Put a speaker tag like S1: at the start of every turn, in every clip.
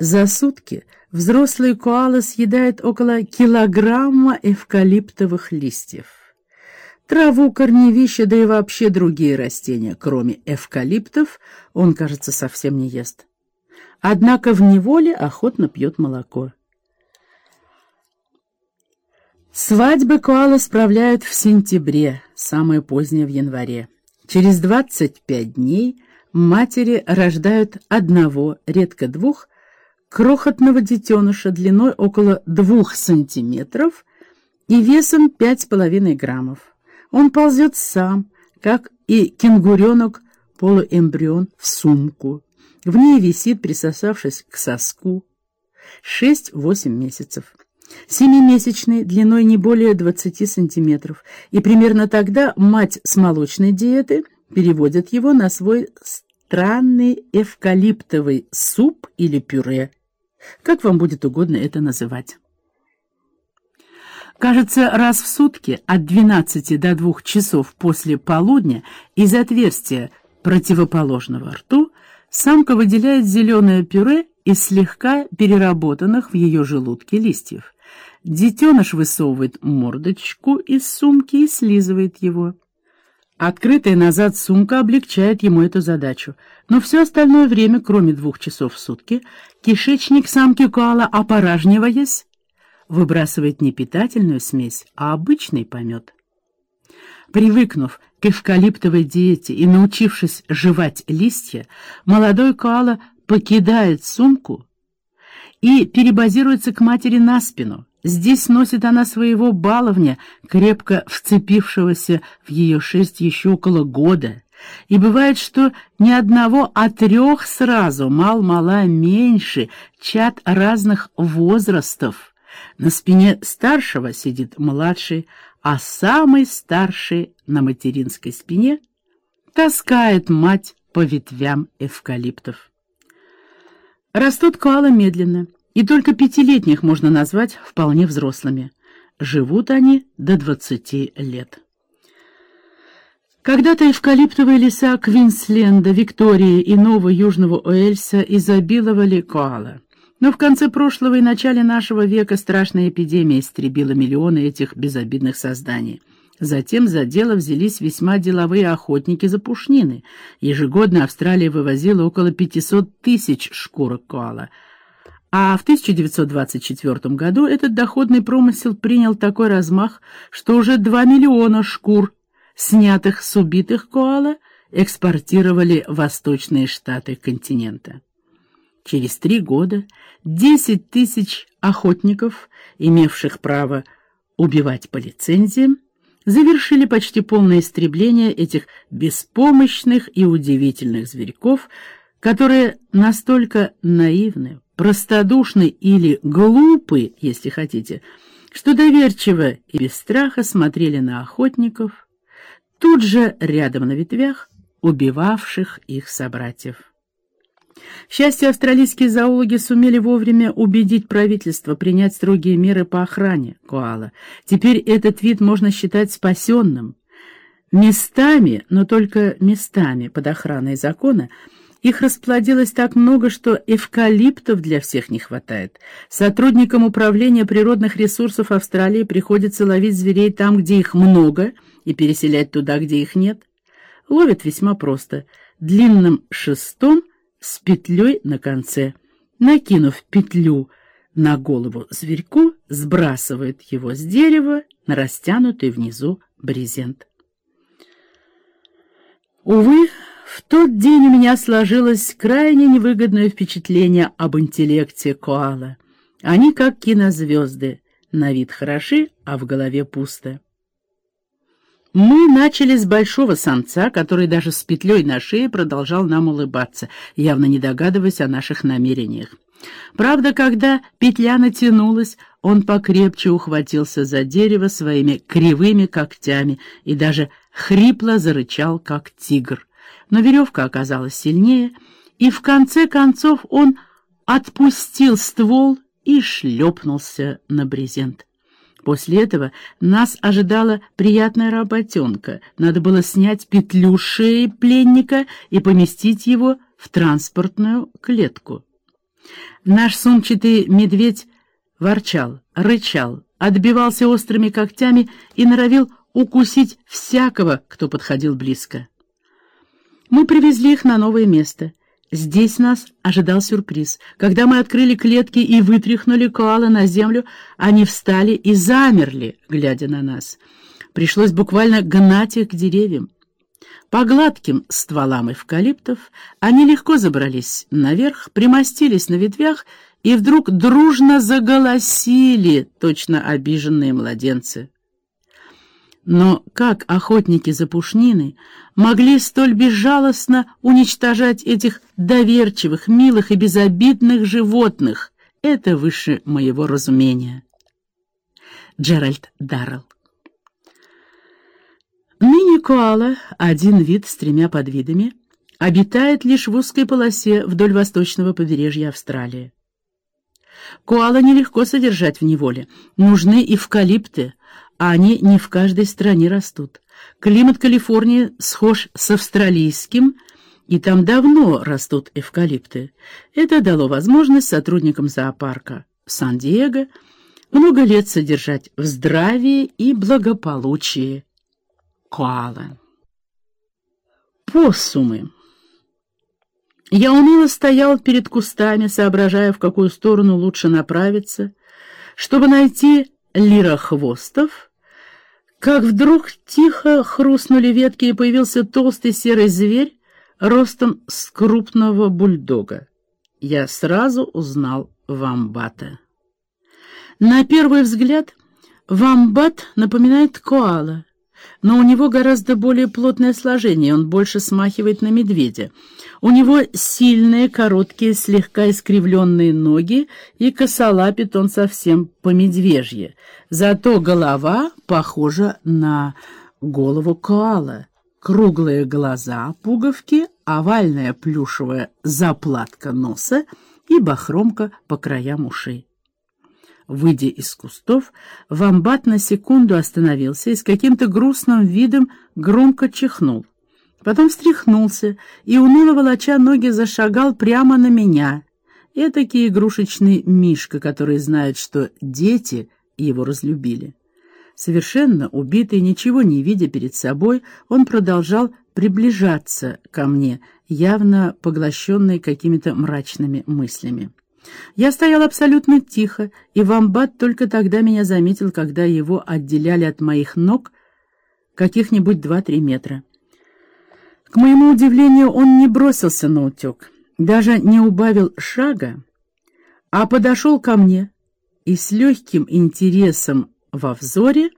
S1: За сутки взрослый коала съедает около килограмма эвкалиптовых листьев. Траву, корневища, да и вообще другие растения, кроме эвкалиптов, он, кажется, совсем не ест. Однако в неволе охотно пьет молоко. Свадьбы коала справляют в сентябре, самое позднее в январе. Через 25 дней матери рождают одного, редко двух, крохотного детеныша длиной около двух сантиметров и весом пять с половиной граммов. Он ползет сам, как и кенгуренок полуэмбрион в сумку. В ней висит, присосавшись к соску, 6-8 месяцев. Семимесячный, длиной не более 20 сантиметров, и примерно тогда мать с молочной диеты переводит его на свой странный эвкалиптовый суп или пюре, как вам будет угодно это называть. Кажется, раз в сутки от 12 до 2 часов после полудня из отверстия противоположного рту самка выделяет зеленое пюре из слегка переработанных в ее желудке листьев. Детеныш высовывает мордочку из сумки и слизывает его. Открытая назад сумка облегчает ему эту задачу, но все остальное время, кроме двух часов в сутки, кишечник самки коала, опоражниваясь, выбрасывает не питательную смесь, а обычный помет. Привыкнув к эвкалиптовой диете и научившись жевать листья, молодой коала покидает сумку и перебазируется к матери на спину. Здесь носит она своего баловня, крепко вцепившегося в ее шесть еще около года. И бывает, что ни одного, а трех сразу, мал-мала меньше, чад разных возрастов. На спине старшего сидит младший, а самый старший на материнской спине таскает мать по ветвям эвкалиптов. Растут коалы медленно и только пятилетних можно назвать вполне взрослыми. Живут они до двадцати лет. Когда-то эвкалиптовые леса Квинсленда, Виктории и Нового Южного Уэльса изобиловали коала. Но в конце прошлого и начале нашего века страшная эпидемия истребила миллионы этих безобидных созданий. Затем за дело взялись весьма деловые охотники за пушнины. Ежегодно Австралия вывозила около 500 тысяч шкурок коала – а в 1924 году этот доходный промысел принял такой размах, что уже 2 миллиона шкур, снятых с убитых коала, экспортировали в восточные штаты континента. Через три года 10 тысяч охотников, имевших право убивать по лицензиям, завершили почти полное истребление этих беспомощных и удивительных зверьков, которые настолько наивны, простодушны или глупы, если хотите, что доверчиво и без страха смотрели на охотников, тут же рядом на ветвях, убивавших их собратьев. К счастью, австралийские зоологи сумели вовремя убедить правительство принять строгие меры по охране коала. Теперь этот вид можно считать спасенным. Местами, но только местами под охраной закона – их расплодилось так много, что эвкалиптов для всех не хватает. Сотрудникам управления природных ресурсов Австралии приходится ловить зверей там, где их много, и переселять туда, где их нет. Ловят весьма просто, длинным шестом с петлей на конце. Накинув петлю на голову зверьку, сбрасывает его с дерева на растянутый внизу брезент. Увы, в тот день у меня сложилось крайне невыгодное впечатление об интеллекте коала. Они как кинозвезды, на вид хороши, а в голове пусто. Мы начали с большого самца, который даже с петлей на шее продолжал нам улыбаться, явно не догадываясь о наших намерениях. Правда, когда петля натянулась, он покрепче ухватился за дерево своими кривыми когтями и даже хрипло зарычал, как тигр но веревка оказалась сильнее, и в конце концов он отпустил ствол и шлепнулся на брезент. После этого нас ожидала приятная работенка. Надо было снять петлю шеи пленника и поместить его в транспортную клетку. Наш сумчатый медведь ворчал, рычал, отбивался острыми когтями и норовил укусить всякого, кто подходил близко. Мы привезли их на новое место. Здесь нас ожидал сюрприз. Когда мы открыли клетки и вытряхнули коала на землю, они встали и замерли, глядя на нас. Пришлось буквально гнать их к деревьям. По гладким стволам эвкалиптов они легко забрались наверх, примостились на ветвях и вдруг дружно заголосили, точно обиженные младенцы. Но как охотники за пушниной могли столь безжалостно уничтожать этих доверчивых, милых и безобидных животных? Это выше моего разумения. Джеральд Даррелл Мини-коала, один вид с тремя подвидами, обитает лишь в узкой полосе вдоль восточного побережья Австралии. Коала нелегко содержать в неволе. Нужны эвкалипты, а они не в каждой стране растут. Климат Калифорнии схож с австралийским, и там давно растут эвкалипты. Это дало возможность сотрудникам зоопарка Сан-Диего много лет содержать в здравии и благополучии коалы. Посумы. Я уныло стоял перед кустами, соображая, в какую сторону лучше направиться, чтобы найти лирохвостов, как вдруг тихо хрустнули ветки, и появился толстый серый зверь ростом с крупного бульдога. Я сразу узнал вамбата. На первый взгляд вамбат напоминает коала, но у него гораздо более плотное сложение, он больше смахивает на медведя. У него сильные, короткие, слегка искривленные ноги, и косолапит он совсем по-медвежье. Зато голова похожа на голову коала. Круглые глаза, пуговки, овальная плюшевая заплатка носа и бахромка по краям ушей. Выйдя из кустов, вамбат на секунду остановился и с каким-то грустным видом громко чихнул. Потом встряхнулся и, уныло волоча ноги, зашагал прямо на меня. Этакий игрушечный мишка, который знает, что дети его разлюбили. Совершенно убитый, ничего не видя перед собой, он продолжал приближаться ко мне, явно поглощенный какими-то мрачными мыслями. Я стоял абсолютно тихо, и вамбат только тогда меня заметил, когда его отделяли от моих ног каких-нибудь два-три метра. К моему удивлению, он не бросился на утек, даже не убавил шага, а подошел ко мне и с легким интересом во взоре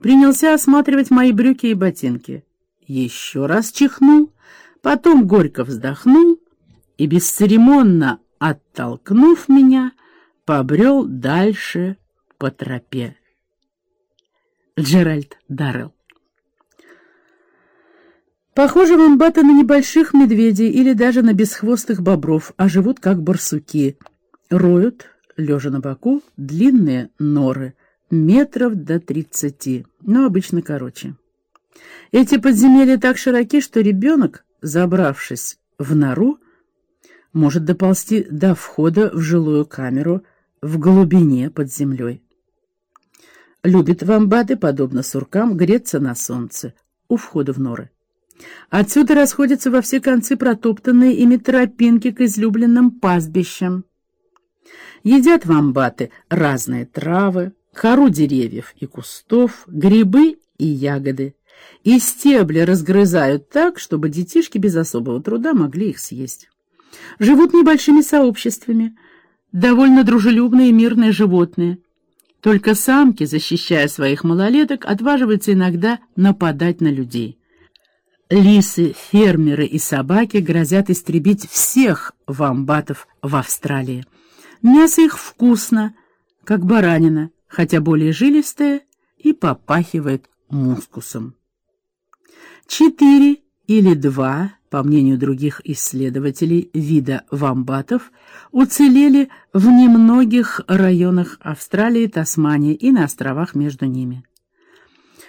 S1: принялся осматривать мои брюки и ботинки. Еще раз чихнул, потом горько вздохнул и бесцеремонно оттолкнув меня, побрел дальше по тропе. Джеральд Даррелл Похоже вамбаты на небольших медведей или даже на бесхвостых бобров, а живут как барсуки. Роют, лежа на боку, длинные норы, метров до тридцати, но обычно короче. Эти подземелья так широки, что ребенок, забравшись в нору, может доползти до входа в жилую камеру в глубине под землей. Любит вамбаты, подобно суркам, греться на солнце у входа в норы. Отсюда расходятся во все концы протоптанные ими тропинки к излюбленным пастбищам. Едят вамбаты разные травы, кору деревьев и кустов, грибы и ягоды, и стебли разгрызают так, чтобы детишки без особого труда могли их съесть живут небольшими сообществами, довольно дружелюбные и мирные животные. Только самки, защищая своих малолеток, отваживаются иногда нападать на людей. Лисы, фермеры и собаки грозят истребить всех вамбатов в Австралии. Мясо их вкусно, как баранина, хотя более жилистое и попахивает мускусом. Четыре или два по мнению других исследователей вида вамбатов, уцелели в немногих районах Австралии, Тасмании и на островах между ними.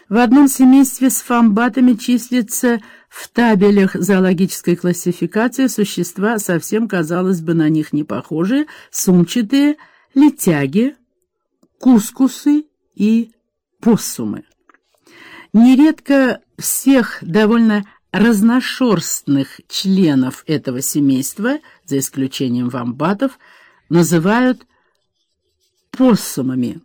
S1: В одном семействе с фамбатами числится в табелях зоологической классификации существа, совсем, казалось бы, на них не похожие, сумчатые, летяги, кускусы и поссумы. Нередко всех довольно разношерстных членов этого семейства, за исключением вамбатов, называют поссумами –